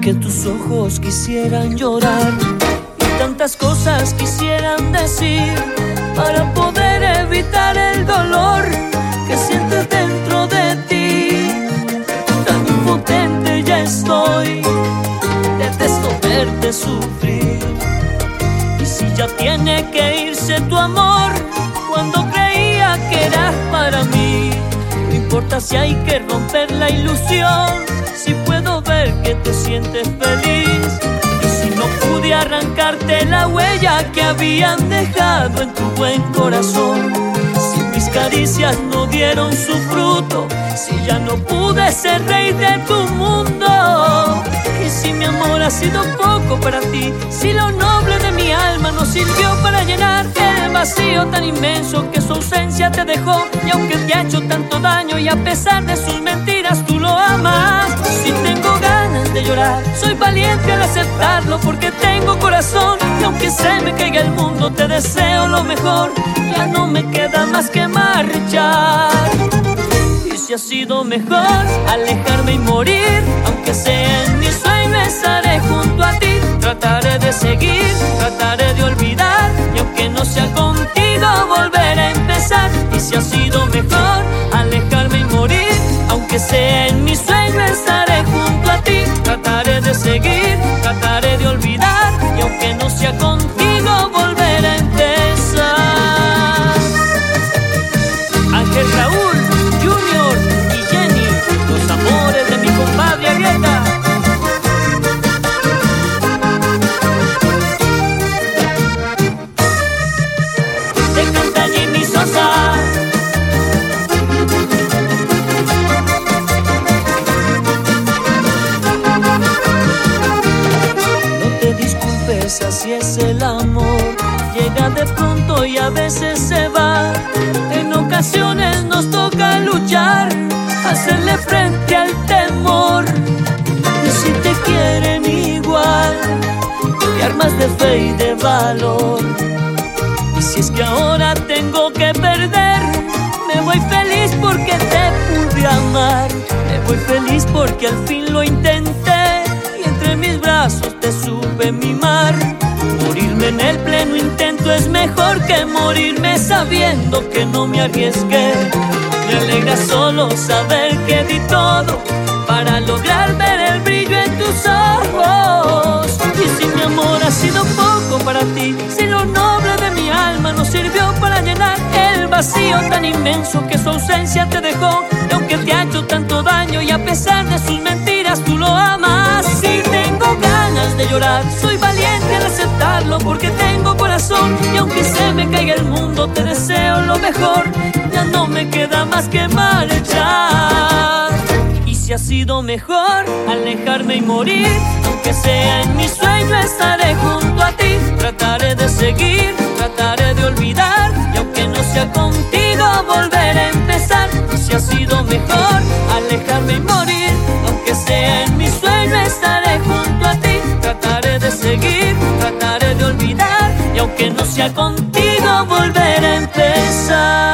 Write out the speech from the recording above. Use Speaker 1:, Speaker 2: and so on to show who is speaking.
Speaker 1: que tus ojos quisieran llorar y tantas cosas quisieran decir para poder evitar el dolor que sientes dentro de ti. Tan impotente ya estoy, detesto verte sufrir. Y si ya tiene que irse tu amor, cuando creía que eras para mí, no importa si hay que romper la ilusión, si puedo ver que te sientes feliz. Y si no pude arrancarte la huella que habían dejado en tu buen corazón, si mis caricias no dieron su fruto, si ya no pude ser rey de tu mundo. Y si mi amor ha sido poco para ti, si lo noble de mi alma no sirvió para llenar el vacío tan inmenso que su ausencia te dejó, y aunque te ha hecho tanto daño y a pesar de sus mentiras tú lo amas, si tengo ganas de llorar, soy valiente al aceptarlo porque tengo corazón, y aunque se me caiga el mundo te deseo lo mejor, ya no me queda más que marchar. Y si ha sido mejor alejarme y morir, aunque sea en mi sueño estaré junto a ti. Trataré de seguir, trataré de olvidar, y aunque no sea contigo, volver a empezar. Y si ha sido mejor en mi sueño estaré junto a ti. Trataré de seguir, a veces se va. En ocasiones nos toca luchar, hacerle frente al temor. Y si te quieren igual, te armas de fe y de valor. Y si es que ahora tengo que perder, me voy feliz porque te pude amar. Me voy feliz porque al fin lo intenté y entre mis brazos te supe mimar. Morirme en el pleno intento es mejor que morirme sabiendo que no me arriesgué. Me alegra solo saber que di todo para lograr ver el brillo en tus ojos. Y si mi amor ha sido poco para ti, si lo noble de mi alma no sirvió para llenar el vacío tan inmenso que su ausencia te dejó, aunque te ha hecho tanto daño y a pesar de sus mentiras tú lo amas. Si tengo ganas de llorar, mejor, ya no me queda más que marchar. Y si ha sido mejor alejarme y morir, aunque sea en mi sueño estaré junto a ti. Trataré de seguir, trataré de olvidar, y aunque no sea contigo, volver a empezar. Y si ha sido mejor alejarme y morir, aunque sea en mi sueño estaré junto a ti. Trataré de seguir, trataré de olvidar, y aunque no sea contigo, volver a empezar.